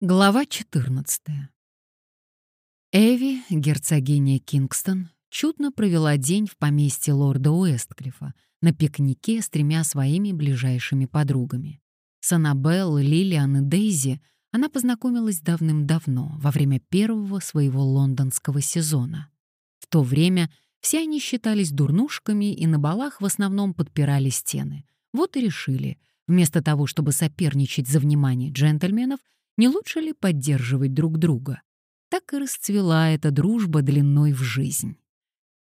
Глава 14. Эви, герцогиня Кингстон, чудно провела день в поместье лорда Уэстклифа на пикнике с тремя своими ближайшими подругами. С Аннабелл, Лилиан и Дейзи она познакомилась давным-давно, во время первого своего лондонского сезона. В то время все они считались дурнушками и на балах в основном подпирали стены. Вот и решили, вместо того, чтобы соперничать за внимание джентльменов, не лучше ли поддерживать друг друга? Так и расцвела эта дружба длиной в жизнь.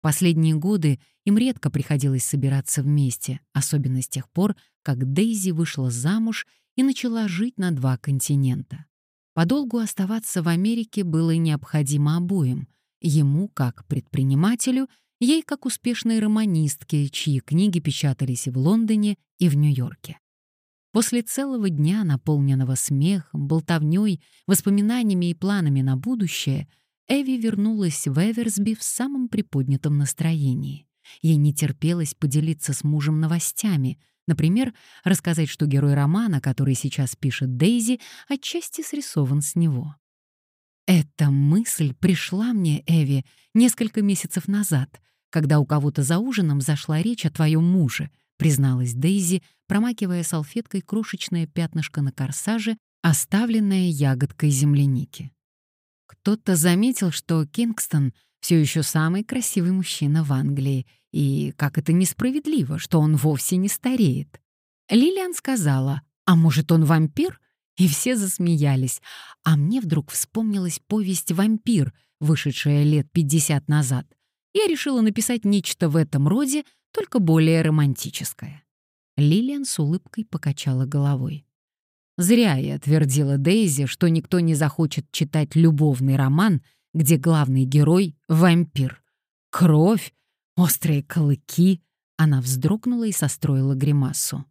Последние годы им редко приходилось собираться вместе, особенно с тех пор, как Дейзи вышла замуж и начала жить на два континента. Подолгу оставаться в Америке было необходимо обоим, ему как предпринимателю, ей как успешной романистке, чьи книги печатались и в Лондоне, и в Нью-Йорке. После целого дня, наполненного смехом, болтовнёй, воспоминаниями и планами на будущее, Эви вернулась в Эверсби в самом приподнятом настроении. Ей не терпелось поделиться с мужем новостями, например, рассказать, что герой романа, который сейчас пишет Дейзи, отчасти срисован с него. Эта мысль пришла мне, Эви, несколько месяцев назад, когда у кого-то за ужином зашла речь о твоем муже — призналась Дейзи, промакивая салфеткой крошечное пятнышко на корсаже, оставленное ягодкой земляники. Кто-то заметил, что Кингстон все еще самый красивый мужчина в Англии, и как это несправедливо, что он вовсе не стареет. Лилиан сказала, а может, он вампир? И все засмеялись. А мне вдруг вспомнилась повесть «Вампир», вышедшая лет 50 назад. Я решила написать нечто в этом роде, только более романтическое. Лилиан с улыбкой покачала головой. Зря я твердила Дейзи, что никто не захочет читать любовный роман, где главный герой — вампир. Кровь, острые клыки. Она вздрогнула и состроила гримасу.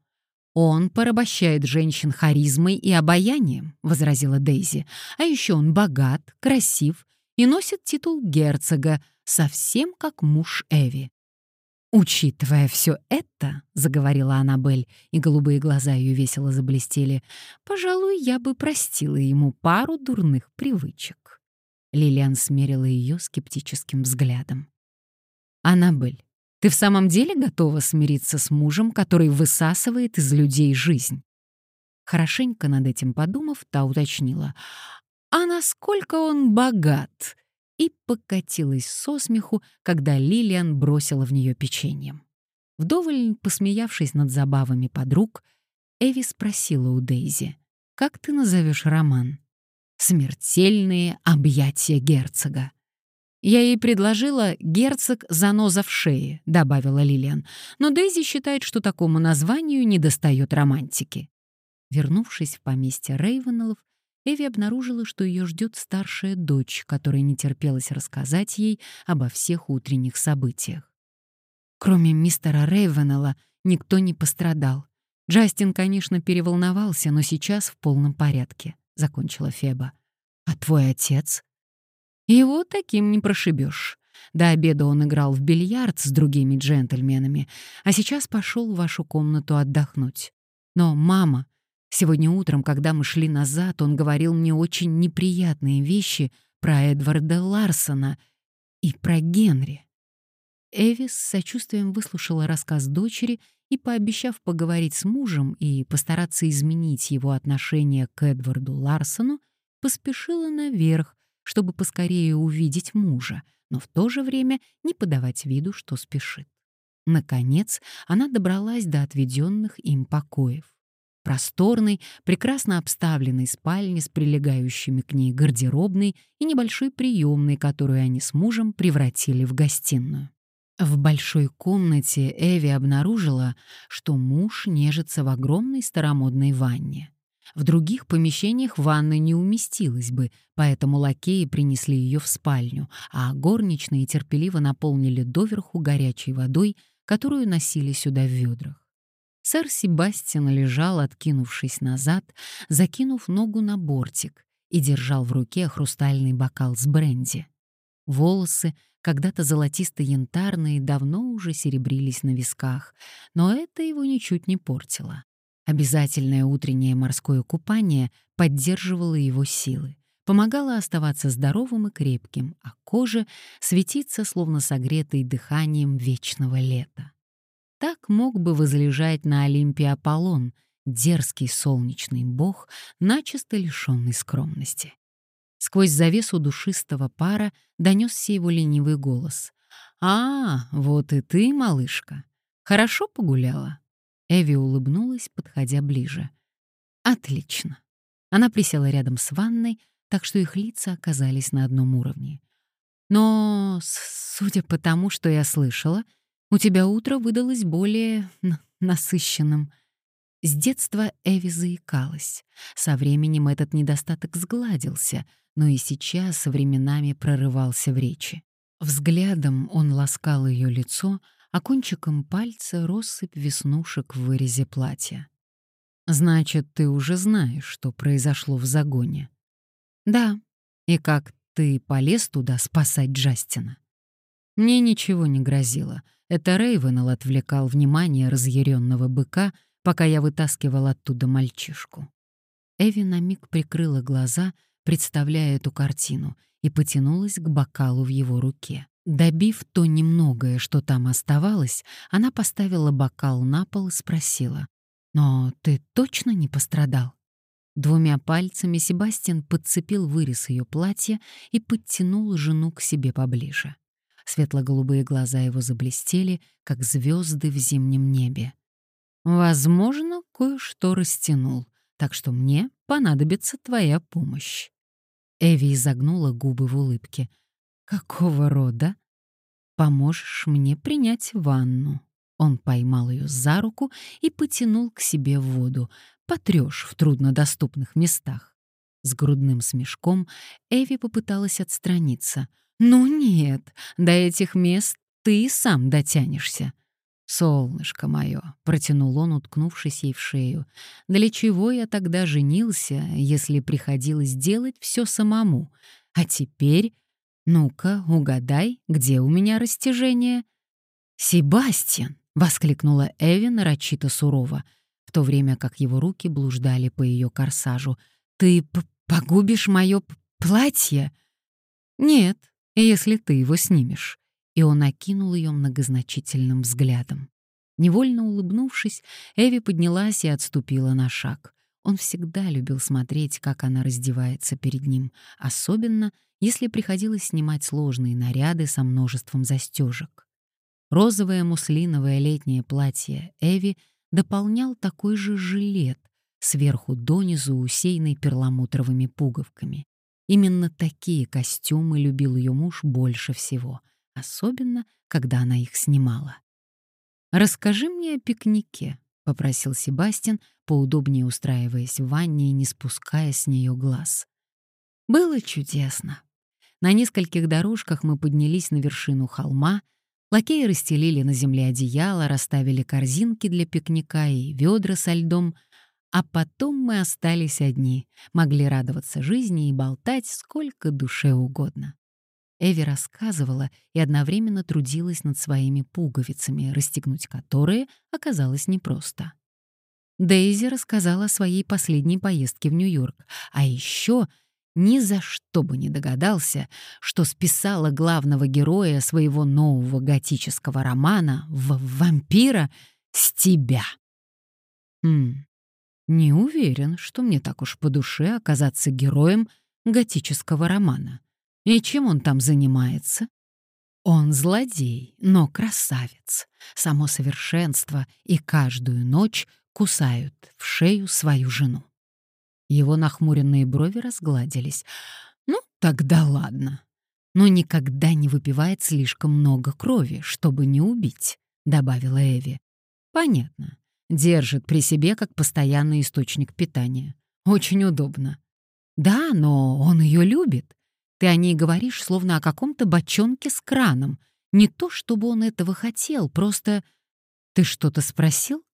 «Он порабощает женщин харизмой и обаянием», — возразила Дейзи. «А еще он богат, красив и носит титул герцога, совсем как муж Эви. «Учитывая все это», — заговорила Аннабель, и голубые глаза ее весело заблестели, «пожалуй, я бы простила ему пару дурных привычек». Лилиан смерила ее скептическим взглядом. «Аннабель, ты в самом деле готова смириться с мужем, который высасывает из людей жизнь?» Хорошенько над этим подумав, та уточнила. «А насколько он богат?» И покатилась со смеху, когда Лилиан бросила в нее печеньем. Вдоволь посмеявшись над забавами подруг, Эви спросила у Дейзи, «Как ты назовешь роман?» «Смертельные объятия герцога». «Я ей предложила «Герцог заноза в шее», — добавила Лилиан, но Дейзи считает, что такому названию недостает романтики. Вернувшись в поместье Рейвенеллов, Эви обнаружила, что ее ждет старшая дочь, которая не терпелась рассказать ей обо всех утренних событиях. Кроме мистера Рейвенелла никто не пострадал. Джастин, конечно, переволновался, но сейчас в полном порядке, — закончила Феба. «А твой отец?» «Его таким не прошибешь. До обеда он играл в бильярд с другими джентльменами, а сейчас пошел в вашу комнату отдохнуть. Но мама Сегодня утром, когда мы шли назад, он говорил мне очень неприятные вещи про Эдварда Ларсона и про Генри. Эвис с сочувствием выслушала рассказ дочери и, пообещав поговорить с мужем и постараться изменить его отношение к Эдварду Ларсону, поспешила наверх, чтобы поскорее увидеть мужа, но в то же время не подавать виду, что спешит. Наконец, она добралась до отведенных им покоев просторной, прекрасно обставленной спальни с прилегающими к ней гардеробной и небольшой приемной, которую они с мужем превратили в гостиную. В большой комнате Эви обнаружила, что муж нежится в огромной старомодной ванне. В других помещениях ванна не уместилась бы, поэтому лакеи принесли ее в спальню, а горничные терпеливо наполнили доверху горячей водой, которую носили сюда в ведрах. Сэр Себастьян лежал, откинувшись назад, закинув ногу на бортик и держал в руке хрустальный бокал с бренди. Волосы, когда-то золотисто-янтарные, давно уже серебрились на висках, но это его ничуть не портило. Обязательное утреннее морское купание поддерживало его силы, помогало оставаться здоровым и крепким, а кожа светиться, словно согретой дыханием вечного лета. Так мог бы возлежать на Олимпе Аполлон, дерзкий солнечный бог, начисто лишенный скромности. Сквозь завесу душистого пара донесся его ленивый голос. «А, вот и ты, малышка. Хорошо погуляла?» Эви улыбнулась, подходя ближе. «Отлично». Она присела рядом с ванной, так что их лица оказались на одном уровне. «Но, судя по тому, что я слышала, у тебя утро выдалось более насыщенным». С детства Эви заикалась. Со временем этот недостаток сгладился, но и сейчас временами прорывался в речи. Взглядом он ласкал ее лицо, а кончиком пальца россыпь веснушек в вырезе платья. «Значит, ты уже знаешь, что произошло в загоне?» «Да. И как ты полез туда спасать Джастина?» Мне ничего не грозило. Это Рейвенел отвлекал внимание разъяренного быка, пока я вытаскивал оттуда мальчишку. Эви на миг прикрыла глаза, представляя эту картину, и потянулась к бокалу в его руке. Добив то немногое, что там оставалось, она поставила бокал на пол и спросила, «Но ты точно не пострадал?» Двумя пальцами Себастьян подцепил вырез ее платья и подтянул жену к себе поближе. Светло-голубые глаза его заблестели, как звезды в зимнем небе. «Возможно, кое-что растянул, так что мне понадобится твоя помощь». Эви изогнула губы в улыбке. «Какого рода?» «Поможешь мне принять ванну». Он поймал ее за руку и потянул к себе в воду. «Потрешь в труднодоступных местах». С грудным смешком Эви попыталась отстраниться. «Ну нет, до этих мест ты сам дотянешься». «Солнышко мое», — протянул он, уткнувшись ей в шею, «для чего я тогда женился, если приходилось делать все самому? А теперь, ну-ка, угадай, где у меня растяжение?» «Себастьян!» — воскликнула Эви нарочито сурово, в то время как его руки блуждали по ее корсажу. «Ты погубишь мое платье?» «Нет, если ты его снимешь и он окинул ее многозначительным взглядом. Невольно улыбнувшись, Эви поднялась и отступила на шаг. Он всегда любил смотреть, как она раздевается перед ним, особенно если приходилось снимать сложные наряды со множеством застежек. Розовое муслиновое летнее платье Эви дополнял такой же жилет, сверху донизу усеянный перламутровыми пуговками. Именно такие костюмы любил ее муж больше всего — особенно когда она их снимала. «Расскажи мне о пикнике», — попросил Себастьян, поудобнее устраиваясь в ванне и не спуская с нее глаз. Было чудесно. На нескольких дорожках мы поднялись на вершину холма, лакеи расстелили на земле одеяло, расставили корзинки для пикника и ведра со льдом, а потом мы остались одни, могли радоваться жизни и болтать сколько душе угодно. Эви рассказывала и одновременно трудилась над своими пуговицами, расстегнуть которые оказалось непросто. Дейзи рассказала о своей последней поездке в Нью-Йорк, а еще ни за что бы не догадался, что списала главного героя своего нового готического романа в вампира с тебя. Хм, не уверен, что мне так уж по душе оказаться героем готического романа. И чем он там занимается? Он злодей, но красавец, само совершенство, и каждую ночь кусают в шею свою жену. Его нахмуренные брови разгладились. Ну, тогда ладно. Но никогда не выпивает слишком много крови, чтобы не убить, добавила Эви. Понятно. Держит при себе как постоянный источник питания. Очень удобно. Да, но он ее любит. Ты о ней говоришь, словно о каком-то бочонке с краном. Не то, чтобы он этого хотел, просто... Ты что-то спросил?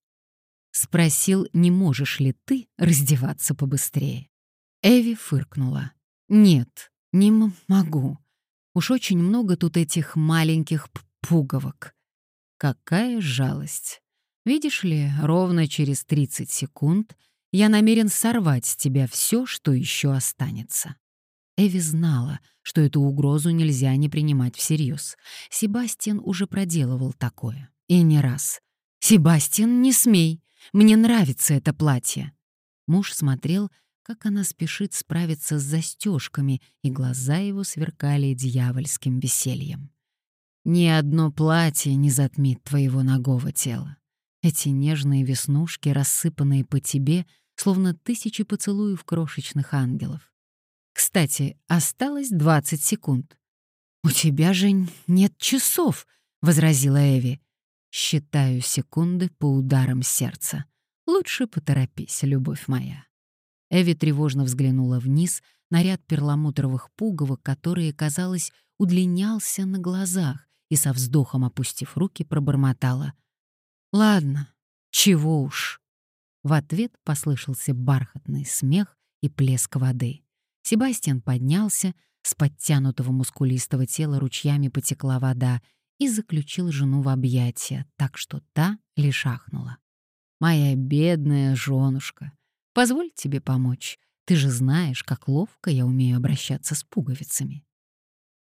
Спросил, не можешь ли ты раздеваться побыстрее. Эви фыркнула. Нет, не могу. Уж очень много тут этих маленьких пуговок. Какая жалость. Видишь ли, ровно через 30 секунд я намерен сорвать с тебя все, что еще останется. Эви знала, что эту угрозу нельзя не принимать всерьез. Себастьян уже проделывал такое. И не раз. «Себастьян, не смей! Мне нравится это платье!» Муж смотрел, как она спешит справиться с застежками, и глаза его сверкали дьявольским весельем. «Ни одно платье не затмит твоего ногого тела. Эти нежные веснушки, рассыпанные по тебе, словно тысячи поцелуев крошечных ангелов. Кстати, осталось 20 секунд. «У тебя же нет часов», — возразила Эви. «Считаю секунды по ударам сердца. Лучше поторопись, любовь моя». Эви тревожно взглянула вниз на ряд перламутровых пуговок, которые, казалось, удлинялся на глазах, и со вздохом опустив руки, пробормотала. «Ладно, чего уж». В ответ послышался бархатный смех и плеск воды. Себастьян поднялся, с подтянутого мускулистого тела ручьями потекла вода и заключил жену в объятия, так что та лишь ахнула. «Моя бедная женушка, позволь тебе помочь. Ты же знаешь, как ловко я умею обращаться с пуговицами».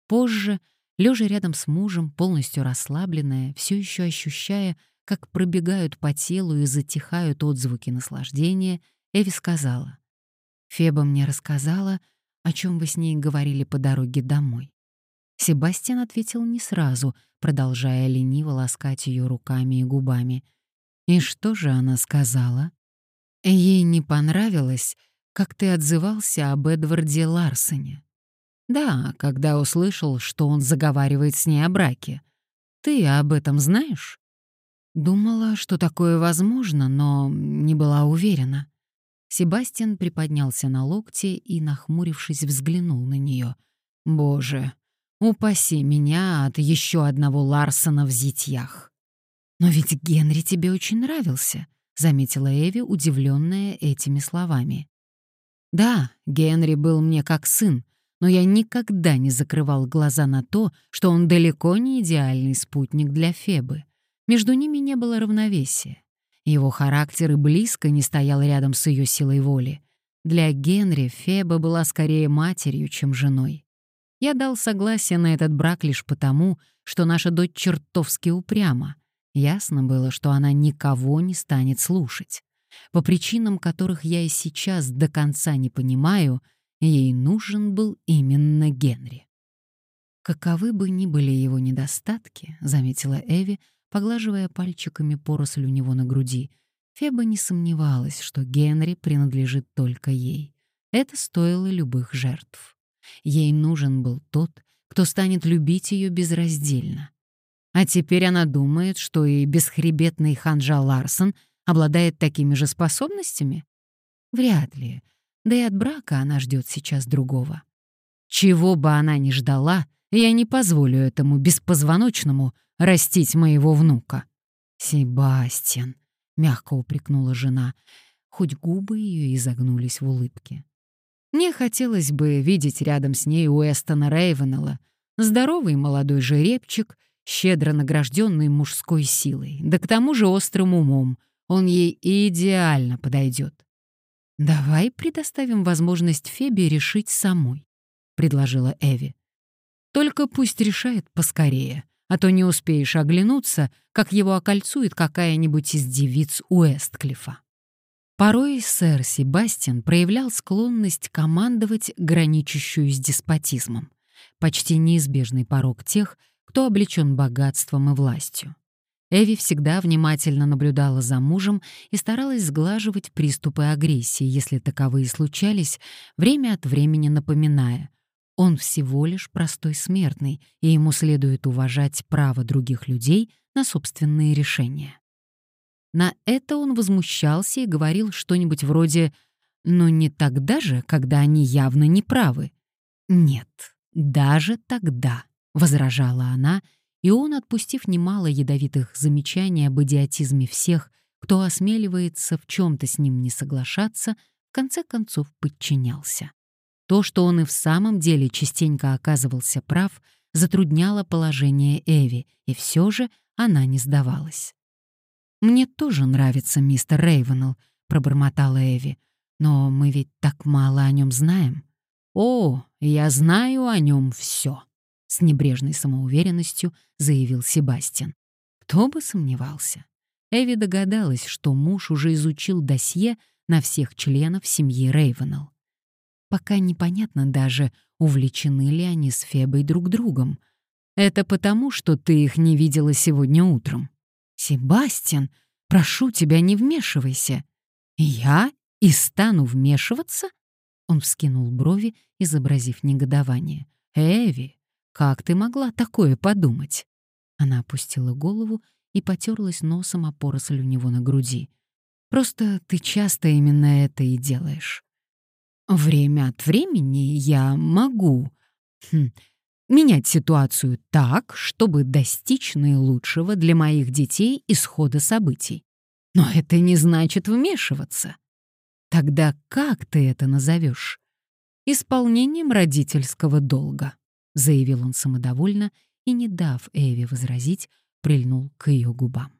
Позже, лежа рядом с мужем, полностью расслабленная, все еще ощущая, как пробегают по телу и затихают отзвуки наслаждения, Эви сказала, Феба мне рассказала, о чем вы с ней говорили по дороге домой. Себастьян ответил не сразу, продолжая лениво ласкать ее руками и губами. И что же она сказала? Ей не понравилось, как ты отзывался об Эдварде Ларсоне. Да, когда услышал, что он заговаривает с ней о браке. Ты об этом знаешь? Думала, что такое возможно, но не была уверена. Себастьян приподнялся на локте и, нахмурившись, взглянул на нее. «Боже, упаси меня от еще одного Ларсона в зитьях!» «Но ведь Генри тебе очень нравился», — заметила Эви, удивленная этими словами. «Да, Генри был мне как сын, но я никогда не закрывал глаза на то, что он далеко не идеальный спутник для Фебы. Между ними не было равновесия. Его характер и близко не стоял рядом с ее силой воли. Для Генри Феба была скорее матерью, чем женой. Я дал согласие на этот брак лишь потому, что наша дочь чертовски упряма. Ясно было, что она никого не станет слушать. По причинам, которых я и сейчас до конца не понимаю, ей нужен был именно Генри. Каковы бы ни были его недостатки, заметила Эви, поглаживая пальчиками поросль у него на груди. Феба не сомневалась, что Генри принадлежит только ей. Это стоило любых жертв. Ей нужен был тот, кто станет любить ее безраздельно. А теперь она думает, что и бесхребетный ханжа Ларсон обладает такими же способностями? Вряд ли. Да и от брака она ждет сейчас другого. Чего бы она ни ждала, я не позволю этому беспозвоночному растить моего внука. Себастьян, мягко упрекнула жена, хоть губы ее изогнулись в улыбке. Мне хотелось бы видеть рядом с ней Уэстона Рейвенелла, здоровый молодой жеребчик, щедро награжденный мужской силой, да к тому же острым умом. Он ей идеально подойдет. «Давай предоставим возможность Фебе решить самой», — предложила Эви. «Только пусть решает поскорее, а то не успеешь оглянуться, как его окольцует какая-нибудь из девиц Уэстклифа. Порой сэр Себастьян проявлял склонность командовать, граничащую с деспотизмом, почти неизбежный порог тех, кто облечен богатством и властью. Эви всегда внимательно наблюдала за мужем и старалась сглаживать приступы агрессии, если таковые случались, время от времени напоминая, он всего лишь простой смертный, и ему следует уважать право других людей на собственные решения. На это он возмущался и говорил что-нибудь вроде «но не тогда же, когда они явно не правы». «Нет, даже тогда», — возражала она, и он, отпустив немало ядовитых замечаний об идиотизме всех, кто осмеливается в чем-то с ним не соглашаться, в конце концов подчинялся. То, что он и в самом деле частенько оказывался прав, затрудняло положение Эви, и все же она не сдавалась. «Мне тоже нравится мистер Рейвенелл», — пробормотала Эви. «Но мы ведь так мало о нем знаем». «О, я знаю о нем все», — с небрежной самоуверенностью заявил Себастьян. Кто бы сомневался. Эви догадалась, что муж уже изучил досье на всех членов семьи Рейвенелл. Пока непонятно даже, увлечены ли они с Фебой друг другом. Это потому, что ты их не видела сегодня утром. Себастьян, прошу тебя, не вмешивайся. Я и стану вмешиваться? Он вскинул брови, изобразив негодование. Эви, как ты могла такое подумать? Она опустила голову и потерлась носом о поросль у него на груди. Просто ты часто именно это и делаешь. Время от времени я могу хм, менять ситуацию так, чтобы достичь наилучшего для моих детей исхода событий. Но это не значит вмешиваться. Тогда как ты это назовешь? Исполнением родительского долга, заявил он самодовольно и, не дав Эви возразить, прильнул к ее губам.